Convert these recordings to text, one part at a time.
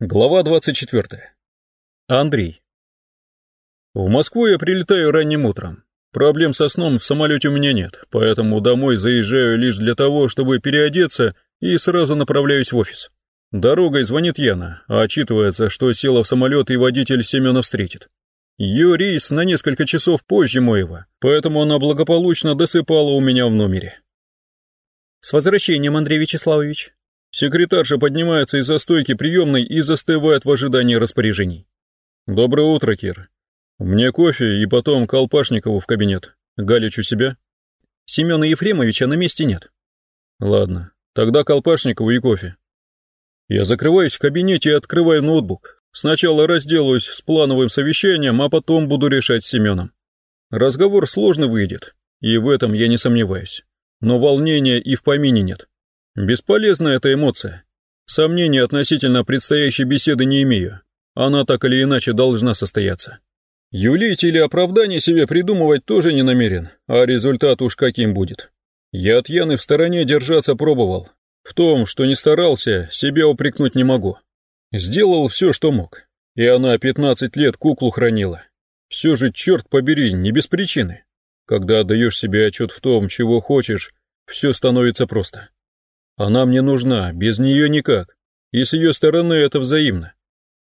Глава 24. Андрей. В Москву я прилетаю ранним утром. Проблем со сном в самолете у меня нет, поэтому домой заезжаю лишь для того, чтобы переодеться и сразу направляюсь в офис. Дорогой звонит Яна, а отчитывается, что села в самолет и водитель Семена встретит. Ее рейс на несколько часов позже моего, поэтому она благополучно досыпала у меня в номере. «С возвращением, Андрей Вячеславович!» Секретарша поднимается из-за стойки приемной и застывает в ожидании распоряжений. «Доброе утро, Кир. Мне кофе и потом Колпашникову в кабинет. Галич у себя?» «Семена Ефремовича на месте нет». «Ладно, тогда Колпашникову и кофе». Я закрываюсь в кабинете и открываю ноутбук. Сначала разделаюсь с плановым совещанием, а потом буду решать с Семеном. Разговор сложно выйдет, и в этом я не сомневаюсь. Но волнения и в помине нет. Бесполезна эта эмоция. Сомнений относительно предстоящей беседы не имею. Она так или иначе должна состояться. Юлить или оправдание себе придумывать тоже не намерен, а результат уж каким будет. Я от Яны в стороне держаться пробовал. В том, что не старался, себя упрекнуть не могу. Сделал все, что мог. И она 15 лет куклу хранила. Все же, черт побери, не без причины. Когда отдаешь себе отчет в том, чего хочешь, все становится просто. Она мне нужна, без нее никак. И с ее стороны это взаимно.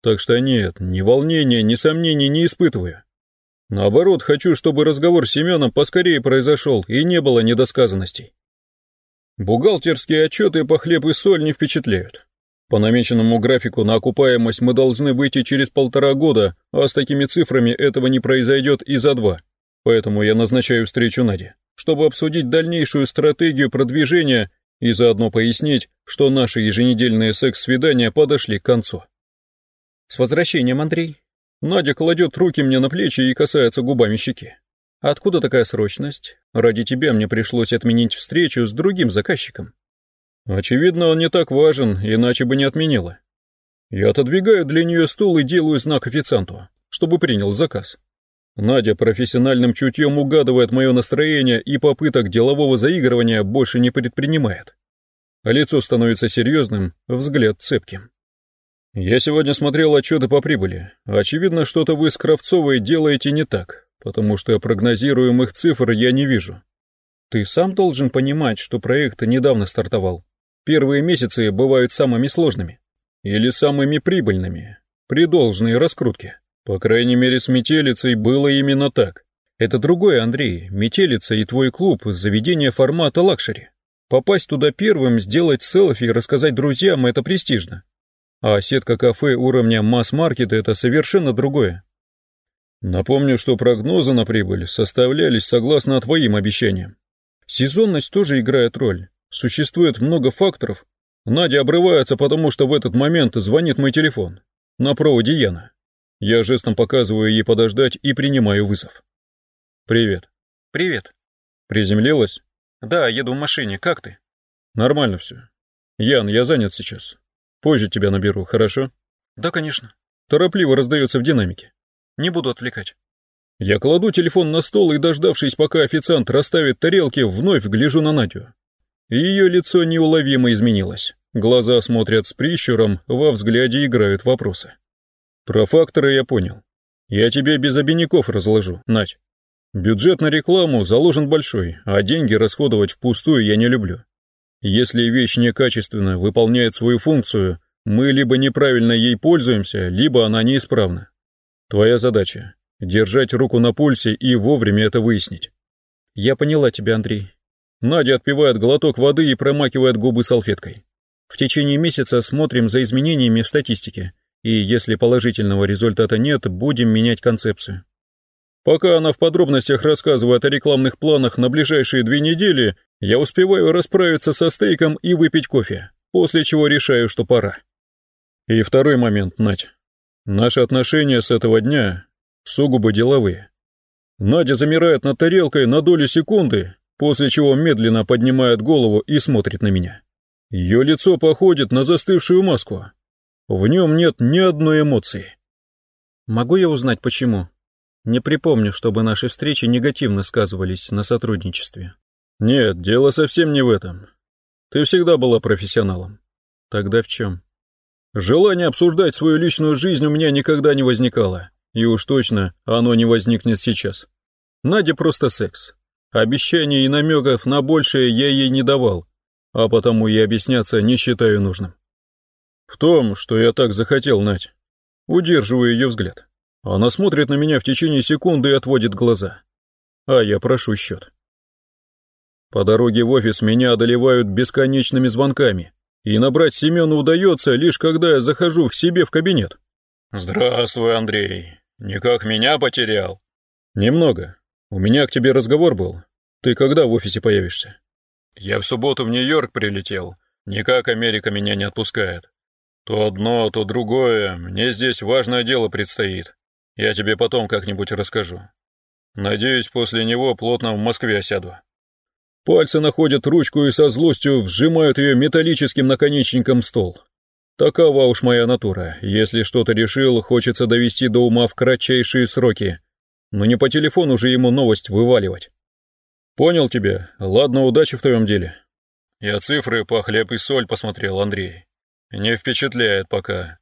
Так что нет, ни волнения, ни сомнений не испытываю. Наоборот, хочу, чтобы разговор с Семеном поскорее произошел и не было недосказанностей. Бухгалтерские отчеты по хлеб и соль не впечатляют. По намеченному графику на окупаемость мы должны выйти через полтора года, а с такими цифрами этого не произойдет и за два. Поэтому я назначаю встречу Наде, чтобы обсудить дальнейшую стратегию продвижения и заодно пояснить, что наши еженедельные секс-свидания подошли к концу. С возвращением, Андрей. Надя кладет руки мне на плечи и касается губами щеки. Откуда такая срочность? Ради тебя мне пришлось отменить встречу с другим заказчиком. Очевидно, он не так важен, иначе бы не отменила. Я отодвигаю для нее стул и делаю знак официанту, чтобы принял заказ. Надя профессиональным чутьем угадывает мое настроение и попыток делового заигрывания больше не предпринимает. Лицо становится серьезным, взгляд цепким. Я сегодня смотрел отчеты по прибыли. Очевидно, что-то вы с Кравцовой делаете не так, потому что прогнозируемых цифр я не вижу. Ты сам должен понимать, что проект недавно стартовал. Первые месяцы бывают самыми сложными. Или самыми прибыльными, при должной раскрутке. По крайней мере, с «Метелицей» было именно так. Это другое, Андрей. Метелица и твой клуб — заведение формата лакшери. Попасть туда первым, сделать селфи и рассказать друзьям — это престижно. А сетка кафе уровня масс-маркета — это совершенно другое. Напомню, что прогнозы на прибыль составлялись согласно твоим обещаниям. Сезонность тоже играет роль. Существует много факторов. Надя обрывается, потому что в этот момент звонит мой телефон. На проводе Яна. Я жестом показываю ей подождать и принимаю вызов. «Привет». «Привет». «Приземлилась?» «Да, еду в машине. Как ты?» «Нормально все. Ян, я занят сейчас. Позже тебя наберу, хорошо?» «Да, конечно». Торопливо раздается в динамике. «Не буду отвлекать». Я кладу телефон на стол и, дождавшись, пока официант расставит тарелки, вновь гляжу на Надю. Ее лицо неуловимо изменилось. Глаза смотрят с прищуром, во взгляде играют вопросы. Про факторы я понял. Я тебе без обиняков разложу, Надь. Бюджет на рекламу заложен большой, а деньги расходовать впустую я не люблю. Если вещь некачественно выполняет свою функцию, мы либо неправильно ей пользуемся, либо она неисправна. Твоя задача — держать руку на пульсе и вовремя это выяснить. Я поняла тебя, Андрей. Надя отпивает глоток воды и промакивает губы салфеткой. В течение месяца смотрим за изменениями в статистике и если положительного результата нет, будем менять концепцию. Пока она в подробностях рассказывает о рекламных планах на ближайшие две недели, я успеваю расправиться со стейком и выпить кофе, после чего решаю, что пора. И второй момент, Надь. Наши отношения с этого дня сугубо деловые. Надя замирает над тарелкой на долю секунды, после чего медленно поднимает голову и смотрит на меня. Ее лицо походит на застывшую маску, в нем нет ни одной эмоции. Могу я узнать, почему? Не припомню, чтобы наши встречи негативно сказывались на сотрудничестве. Нет, дело совсем не в этом. Ты всегда была профессионалом. Тогда в чем? Желание обсуждать свою личную жизнь у меня никогда не возникало, и уж точно оно не возникнет сейчас. Надя просто секс. Обещаний и намеков на большее я ей не давал, а потому и объясняться не считаю нужным. В том, что я так захотел, Надь. Удерживаю ее взгляд. Она смотрит на меня в течение секунды и отводит глаза. А я прошу счет. По дороге в офис меня одолевают бесконечными звонками, и набрать Семена удается лишь когда я захожу к себе в кабинет. «Здравствуй, Андрей. Никак меня потерял?» «Немного. У меня к тебе разговор был. Ты когда в офисе появишься?» «Я в субботу в Нью-Йорк прилетел. Никак Америка меня не отпускает. То одно, то другое. Мне здесь важное дело предстоит. Я тебе потом как-нибудь расскажу. Надеюсь, после него плотно в Москве осяду». Пальцы находят ручку и со злостью вжимают ее металлическим наконечником в стол. Такова уж моя натура. Если что-то решил, хочется довести до ума в кратчайшие сроки. Но не по телефону же ему новость вываливать. Понял тебя. Ладно, удачи в твоем деле. Я цифры по хлеб и соль посмотрел, Андрей. Не впечатляет пока.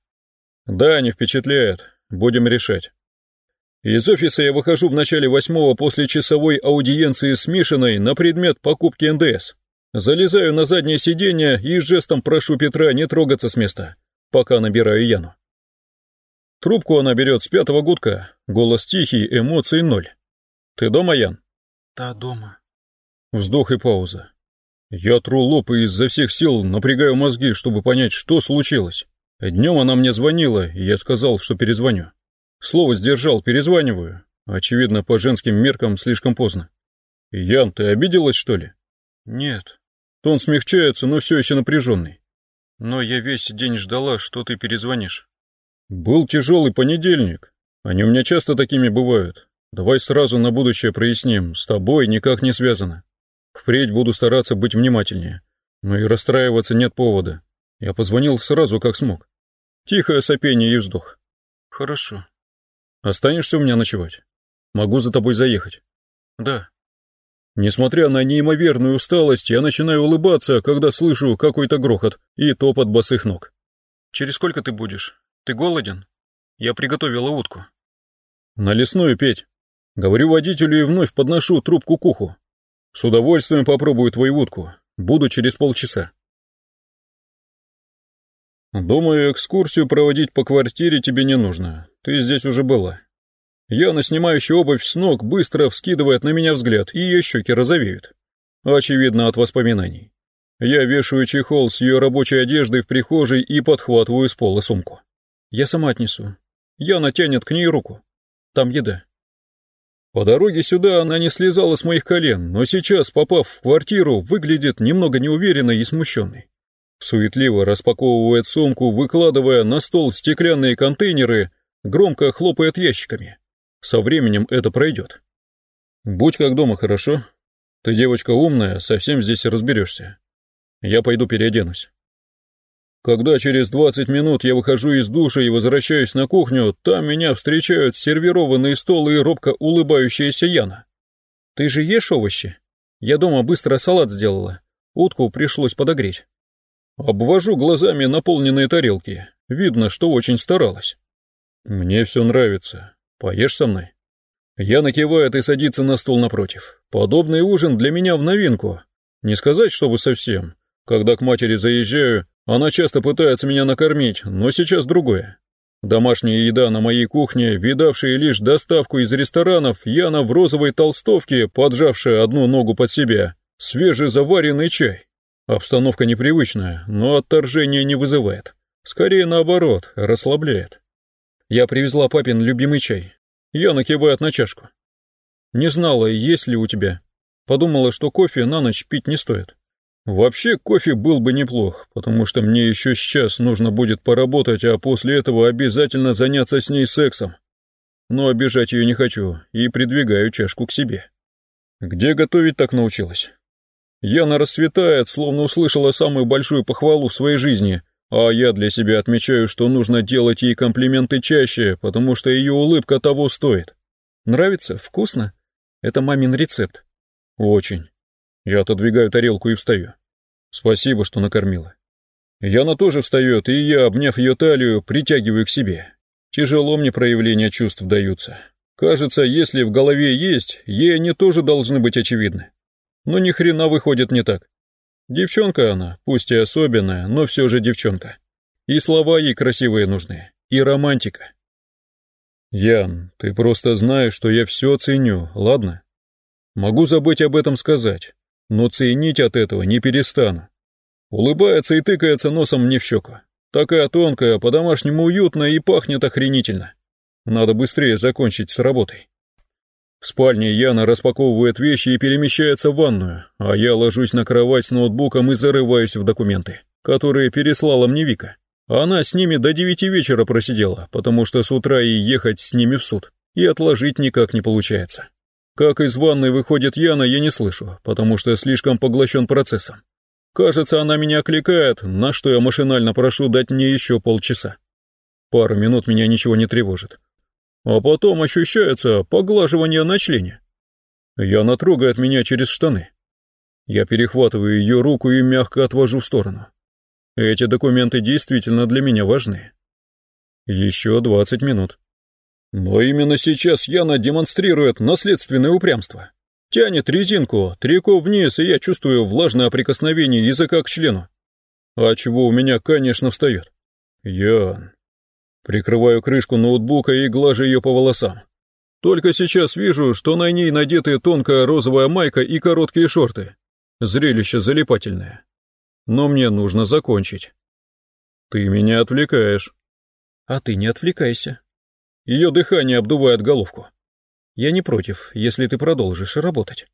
Да, не впечатляет. Будем решать. Из офиса я выхожу в начале восьмого после часовой аудиенции с Мишиной на предмет покупки НДС. Залезаю на заднее сиденье и жестом прошу Петра не трогаться с места, пока набираю Яну. Трубку она берет с пятого гудка, голос тихий, эмоций ноль. «Ты дома, Ян?» «Да, дома». Вздох и пауза. Я тру лоб и изо всех сил напрягаю мозги, чтобы понять, что случилось. Днем она мне звонила, и я сказал, что перезвоню. Слово сдержал, перезваниваю. Очевидно, по женским меркам слишком поздно. Ян, ты обиделась, что ли? Нет. Тон смягчается, но все еще напряженный. Но я весь день ждала, что ты перезвонишь. Был тяжелый понедельник. Они у меня часто такими бывают. Давай сразу на будущее проясним, с тобой никак не связано. Впредь буду стараться быть внимательнее. Но и расстраиваться нет повода. Я позвонил сразу, как смог. Тихое сопение и вздох. Хорошо. Останешься у меня ночевать? Могу за тобой заехать. Да. Несмотря на неимоверную усталость, я начинаю улыбаться, когда слышу какой-то грохот и топот босых ног. Через сколько ты будешь? Ты голоден? Я приготовила утку. На лесную, Петь. Говорю водителю и вновь подношу трубку к уху. С удовольствием попробую твою утку. Буду через полчаса. Думаю, экскурсию проводить по квартире тебе не нужно. Ты здесь уже была. Яна, снимающая обувь с ног, быстро вскидывает на меня взгляд, и ее щеки розовеют. Очевидно, от воспоминаний. Я вешаю чехол с ее рабочей одеждой в прихожей и подхватываю с пола сумку. Я сама отнесу. Яна тянет к ней руку. Там еда. По дороге сюда она не слезала с моих колен, но сейчас, попав в квартиру, выглядит немного неуверенной и смущенной. Суетливо распаковывает сумку, выкладывая на стол стеклянные контейнеры, громко хлопает ящиками. Со временем это пройдет. Будь как дома, хорошо? Ты девочка умная, совсем здесь разберешься. Я пойду переоденусь. Когда через 20 минут я выхожу из душа и возвращаюсь на кухню, там меня встречают сервированные столы и робко улыбающаяся Яна. Ты же ешь овощи? Я дома быстро салат сделала. Утку пришлось подогреть. Обвожу глазами наполненные тарелки. Видно, что очень старалась. Мне все нравится. Поешь со мной? Яна кивает и садится на стул напротив. Подобный ужин для меня в новинку. Не сказать, чтобы совсем. Когда к матери заезжаю, она часто пытается меня накормить, но сейчас другое. Домашняя еда на моей кухне, видавшая лишь доставку из ресторанов, Яна в розовой толстовке, поджавшая одну ногу под себя, свежезаваренный чай. Обстановка непривычная, но отторжения не вызывает. Скорее наоборот, расслабляет. Я привезла папин любимый чай. Я накивает на чашку. Не знала, есть ли у тебя. Подумала, что кофе на ночь пить не стоит. Вообще, кофе был бы неплох, потому что мне еще сейчас нужно будет поработать, а после этого обязательно заняться с ней сексом. Но обижать ее не хочу и придвигаю чашку к себе. Где готовить так научилась? Яна расцветает, словно услышала самую большую похвалу в своей жизни, а я для себя отмечаю, что нужно делать ей комплименты чаще, потому что ее улыбка того стоит. Нравится? Вкусно? Это мамин рецепт. Очень. Я отодвигаю тарелку и встаю. Спасибо, что накормила. Яна тоже встает, и я, обняв ее талию, притягиваю к себе. Тяжело мне проявления чувств даются. Кажется, если в голове есть, ей они тоже должны быть очевидны. Но ни хрена выходит не так. Девчонка она, пусть и особенная, но все же девчонка. И слова ей красивые нужны, и романтика. Ян, ты просто знаешь, что я все ценю, ладно? Могу забыть об этом сказать, но ценить от этого не перестану. Улыбается и тыкается носом мне в щеку. Такая тонкая, по-домашнему уютная и пахнет охренительно. Надо быстрее закончить с работой. В спальне Яна распаковывает вещи и перемещается в ванную, а я ложусь на кровать с ноутбуком и зарываюсь в документы, которые переслала мне Вика. Она с ними до девяти вечера просидела, потому что с утра и ехать с ними в суд, и отложить никак не получается. Как из ванной выходит Яна, я не слышу, потому что слишком поглощен процессом. Кажется, она меня окликает, на что я машинально прошу дать мне еще полчаса. Пару минут меня ничего не тревожит. А потом ощущается поглаживание на члене. Яна трогает меня через штаны. Я перехватываю ее руку и мягко отвожу в сторону. Эти документы действительно для меня важны. Еще двадцать минут. Но именно сейчас Яна демонстрирует наследственное упрямство. Тянет резинку, трико вниз, и я чувствую влажное прикосновение языка к члену. А чего у меня, конечно, встает. Ян. Прикрываю крышку ноутбука и глажу ее по волосам. Только сейчас вижу, что на ней надеты тонкая розовая майка и короткие шорты. Зрелище залипательное но мне нужно закончить. Ты меня отвлекаешь. А ты не отвлекайся. Ее дыхание обдувает головку. Я не против, если ты продолжишь работать.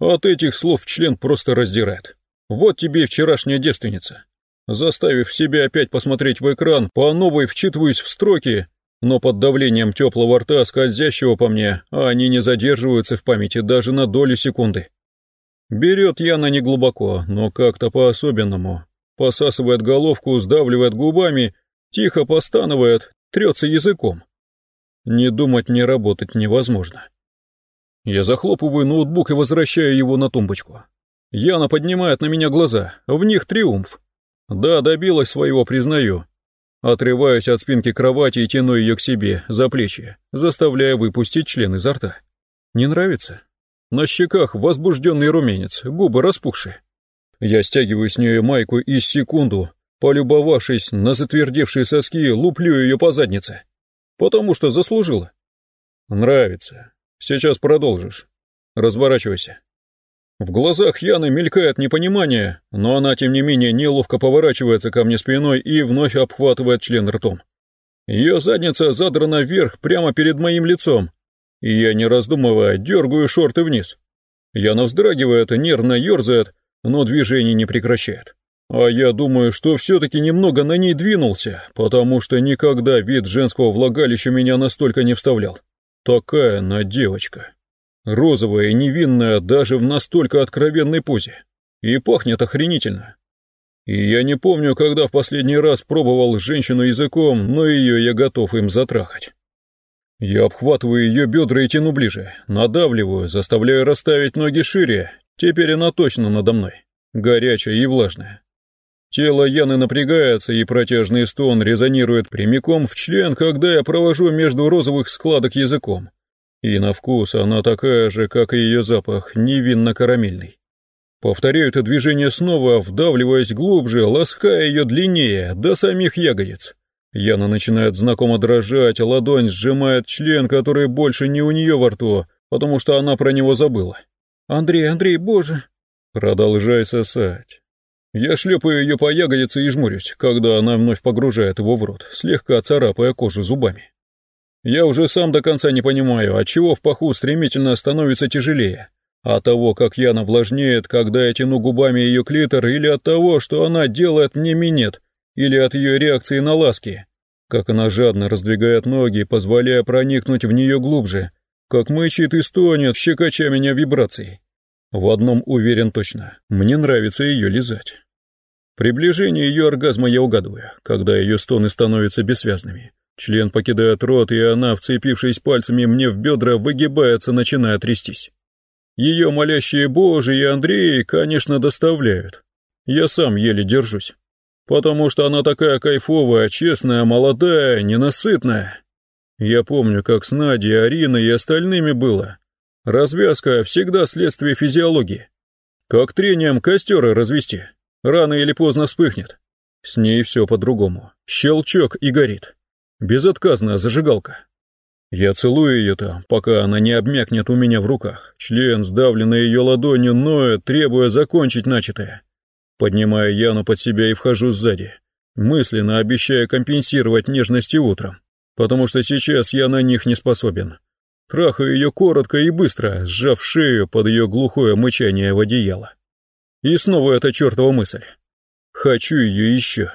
От этих слов член просто раздирает. Вот тебе вчерашняя девственница. Заставив себя опять посмотреть в экран, по новой вчитываюсь в строки, но под давлением теплого рта, скользящего по мне, они не задерживаются в памяти даже на долю секунды. Берет Яна не глубоко, но как-то по-особенному. Посасывает головку, сдавливает губами, тихо постанывает, трется языком. Не думать, не работать невозможно. Я захлопываю ноутбук и возвращаю его на тумбочку. Яна поднимает на меня глаза, в них триумф. Да, добилась своего, признаю. Отрываюсь от спинки кровати и тяну ее к себе, за плечи, заставляя выпустить член изо рта. Не нравится? На щеках возбужденный румянец, губы распухшие. Я стягиваю с нее майку и секунду, полюбовавшись на затвердевшие соски, луплю ее по заднице. Потому что заслужила. Нравится. Сейчас продолжишь. Разворачивайся. В глазах Яны мелькает непонимание, но она, тем не менее, неловко поворачивается ко мне спиной и вновь обхватывает член ртом. Ее задница задрана вверх прямо перед моим лицом, и я, не раздумывая, дергаю шорты вниз. Яна вздрагивает и нервно ерзает, но движение не прекращает. А я думаю, что все-таки немного на ней двинулся, потому что никогда вид женского влагалища меня настолько не вставлял. Такая она девочка. Розовая и невинная даже в настолько откровенной позе. И пахнет охренительно. И я не помню, когда в последний раз пробовал женщину языком, но ее я готов им затрахать. Я обхватываю ее бедра и тяну ближе, надавливаю, заставляю расставить ноги шире. Теперь она точно надо мной, горячая и влажная. Тело Яны напрягается, и протяжный стон резонирует прямиком в член, когда я провожу между розовых складок языком. И на вкус она такая же, как и ее запах, невинно-карамельный. Повторяю это движение снова, вдавливаясь глубже, лаская ее длиннее, до самих ягодиц. Яна начинает знакомо дрожать, ладонь сжимает член, который больше не у нее во рту, потому что она про него забыла. «Андрей, Андрей, боже!» Продолжай сосать. Я шлепаю ее по ягодице и жмурюсь, когда она вновь погружает его в рот, слегка царапая кожу зубами. Я уже сам до конца не понимаю, от чего в паху стремительно становится тяжелее. От того, как Яна влажнеет, когда я тяну губами ее клитор, или от того, что она делает мне минет, или от ее реакции на ласки, как она жадно раздвигает ноги, позволяя проникнуть в нее глубже, как мычит и стонет, щекоча меня вибрацией. В одном уверен точно, мне нравится ее лизать. Приближение ее оргазма я угадываю, когда ее стоны становятся бессвязными. Член покидает рот, и она, вцепившись пальцами мне в бедра, выгибается, начиная трястись. Ее молящие Божий и Андрей, конечно, доставляют. Я сам еле держусь. Потому что она такая кайфовая, честная, молодая, ненасытная. Я помню, как с Надей, Ариной и остальными было. Развязка всегда следствие физиологии. Как трением костеры развести. Рано или поздно вспыхнет. С ней все по-другому. Щелчок и горит. Безотказная зажигалка. Я целую ее там, пока она не обмякнет у меня в руках. Член, сдавленный ее ладонью, ноет, требуя закончить начатое. Поднимаю Яну под себя и вхожу сзади, мысленно обещая компенсировать нежности утром, потому что сейчас я на них не способен. Трахаю ее коротко и быстро, сжав шею под ее глухое мычание в одеяло. И снова эта чертова мысль. Хочу ее еще.